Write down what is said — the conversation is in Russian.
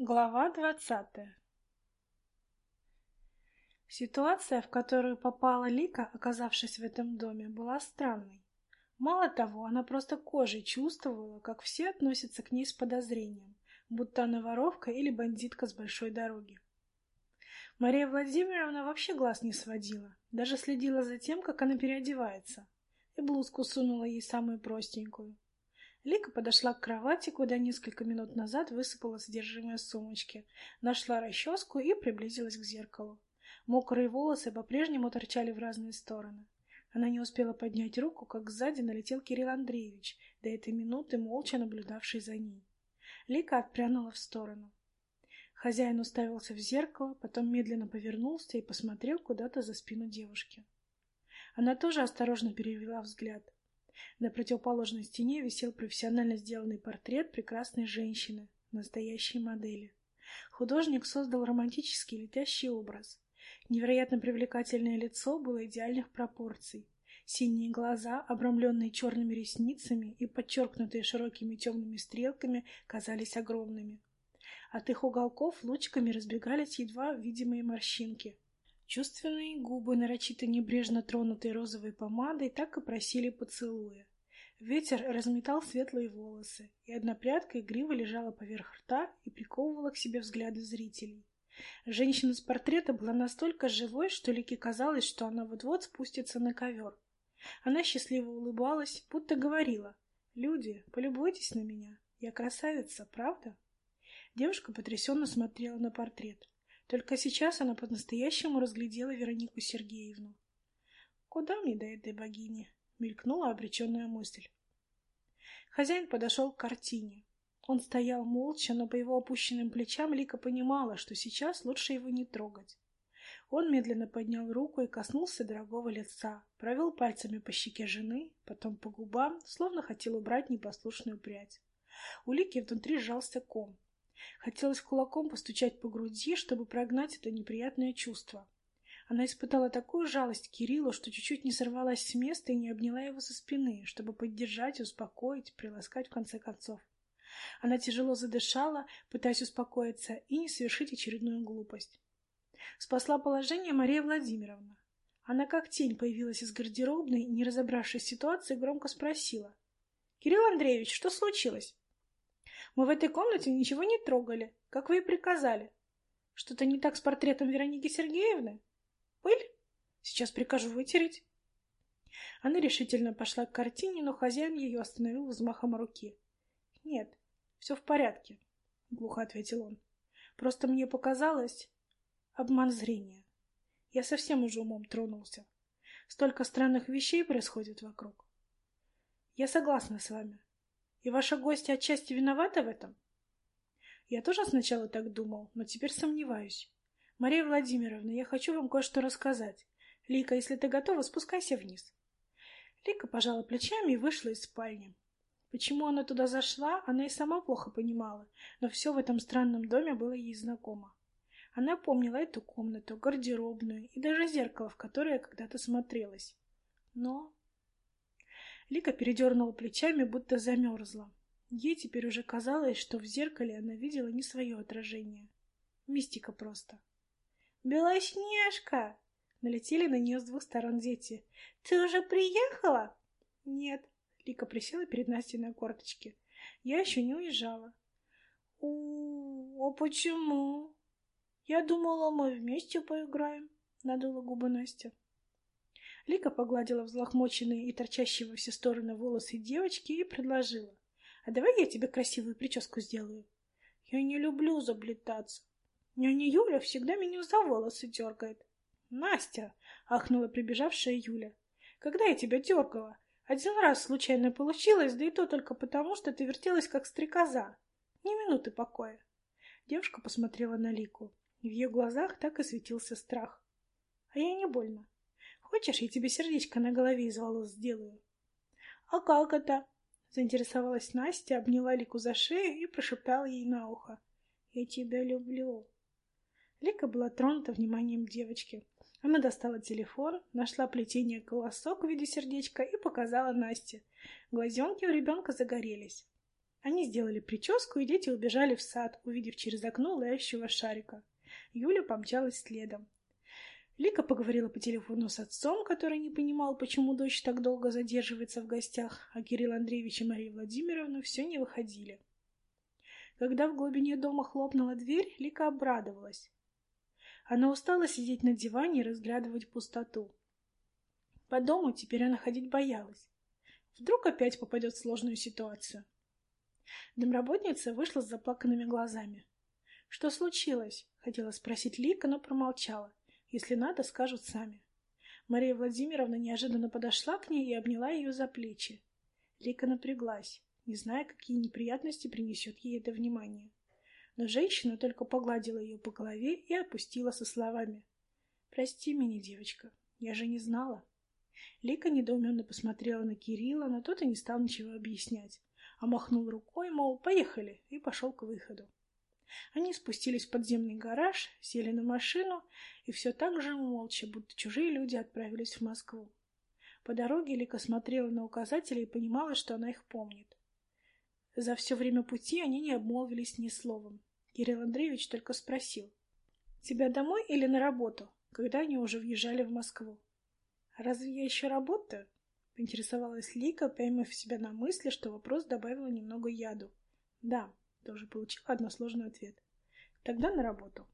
Глава двадцатая Ситуация, в которую попала Лика, оказавшись в этом доме, была странной. Мало того, она просто кожей чувствовала, как все относятся к ней с подозрением, будто она воровка или бандитка с большой дороги. Мария Владимировна вообще глаз не сводила, даже следила за тем, как она переодевается, и блузку сунула ей самую простенькую. Лика подошла к кровати, куда несколько минут назад высыпала содержимое сумочки, нашла расческу и приблизилась к зеркалу. Мокрые волосы по-прежнему торчали в разные стороны. Она не успела поднять руку, как сзади налетел Кирилл Андреевич, до этой минуты молча наблюдавший за ней. Лика отпрянула в сторону. Хозяин уставился в зеркало, потом медленно повернулся и посмотрел куда-то за спину девушки. Она тоже осторожно перевела взгляд. На противоположной стене висел профессионально сделанный портрет прекрасной женщины, настоящей модели. Художник создал романтический летящий образ. Невероятно привлекательное лицо было идеальных пропорций. Синие глаза, обрамленные черными ресницами и подчеркнутые широкими темными стрелками, казались огромными. От их уголков лучиками разбегались едва видимые морщинки. Чувственные губы, нарочито небрежно тронутые розовой помадой, так и просили поцелуя. Ветер разметал светлые волосы, и одна прядка игриво лежала поверх рта и приковывала к себе взгляды зрителей. Женщина с портрета была настолько живой, что Лике казалось, что она вот-вот спустится на ковер. Она счастливо улыбалась, будто говорила «Люди, полюбуйтесь на меня, я красавица, правда?» Девушка потрясенно смотрела на портрет. Только сейчас она по-настоящему разглядела Веронику Сергеевну. «Куда мне до этой богини?» — мелькнула обреченная мысль. Хозяин подошел к картине. Он стоял молча, но по его опущенным плечам Лика понимала, что сейчас лучше его не трогать. Он медленно поднял руку и коснулся дорогого лица, провел пальцами по щеке жены, потом по губам, словно хотел убрать непослушную прядь. У Лики внутри сжался ком. Хотелось кулаком постучать по груди, чтобы прогнать это неприятное чувство. Она испытала такую жалость к Кириллу, что чуть-чуть не сорвалась с места и не обняла его со спины, чтобы поддержать, успокоить, приласкать в конце концов. Она тяжело задышала, пытаясь успокоиться и не совершить очередную глупость. Спасла положение Мария Владимировна. Она как тень появилась из гардеробной не разобравшись в ситуации, громко спросила. — Кирилл Андреевич, что случилось? Мы в этой комнате ничего не трогали, как вы и приказали. Что-то не так с портретом Вероники Сергеевны? Пыль? Сейчас прикажу вытереть. Она решительно пошла к картине, но хозяин ее остановил взмахом руки. — Нет, все в порядке, — глухо ответил он. — Просто мне показалось... Обман зрения. Я совсем уже умом тронулся. Столько странных вещей происходит вокруг. Я согласна с вами. И ваша гостья отчасти виновата в этом? Я тоже сначала так думал, но теперь сомневаюсь. Мария Владимировна, я хочу вам кое-что рассказать. Лика, если ты готова, спускайся вниз. Лика пожала плечами и вышла из спальни. Почему она туда зашла, она и сама плохо понимала, но все в этом странном доме было ей знакомо. Она помнила эту комнату, гардеробную и даже зеркало, в которое когда-то смотрелась. Но Лика передернула плечами, будто замерзла. Ей теперь уже казалось, что в зеркале она видела не свое отражение. Мистика просто. «Белоснежка!» Налетели на нее с двух сторон дети. «Ты уже приехала?» «Нет». Лика присела перед Настей на корточке. «Я еще не уезжала». «У, а почему?» «Я думала, мы вместе поиграем», — надула губы Настя. Лика погладила взлохмоченные и торчащие во все стороны волосы девочки и предложила. «А давай я тебе красивую прическу сделаю?» «Я не люблю заплетаться. Няня Юля всегда меня за волосы дергает». «Настя!» — ахнула прибежавшая Юля. «Когда я тебя дергала? Один раз случайно получилось, да и то только потому, что ты вертелась, как стрекоза. Ни минуты покоя». Девушка посмотрела на Лику. В ее глазах так и светился страх. «А я не больно. Хочешь, я тебе сердечко на голове из волос сделаю? — А как это? — заинтересовалась Настя, обняла Лику за шею и прошептала ей на ухо. — Я тебя люблю. Лика была тронута вниманием девочки. Она достала телефон, нашла плетение колосок в виде сердечка и показала Насте. Глазенки у ребенка загорелись. Они сделали прическу, и дети убежали в сад, увидев через окно лающего шарика. Юля помчалась следом. Лика поговорила по телефону с отцом, который не понимал, почему дочь так долго задерживается в гостях, а Кирилл Андреевич и Мария Владимировна все не выходили. Когда в глубине дома хлопнула дверь, Лика обрадовалась. Она устала сидеть на диване и разглядывать пустоту. По дому теперь она ходить боялась. Вдруг опять попадет в сложную ситуацию. Домработница вышла с заплаканными глазами. «Что случилось?» — хотела спросить Лика, но промолчала. Если надо, скажут сами. Мария Владимировна неожиданно подошла к ней и обняла ее за плечи. Лика напряглась, не зная, какие неприятности принесет ей это внимание. Но женщина только погладила ее по голове и опустила со словами. «Прости меня, девочка, я же не знала». Лика недоуменно посмотрела на Кирилла, но тот и не стал ничего объяснять, а махнул рукой, мол, поехали, и пошел к выходу. Они спустились в подземный гараж, сели на машину и все так же молча, будто чужие люди отправились в Москву. По дороге Лика смотрела на указатели и понимала, что она их помнит. За все время пути они не обмолвились ни словом. Кирилл Андреевич только спросил, «Тебя домой или на работу?» когда они уже въезжали в Москву. «Разве я еще работаю?» — поинтересовалась Лика, поймав себя на мысли, что вопрос добавила немного яду. «Да», — тоже получила односложный ответ. «Тогда на работу».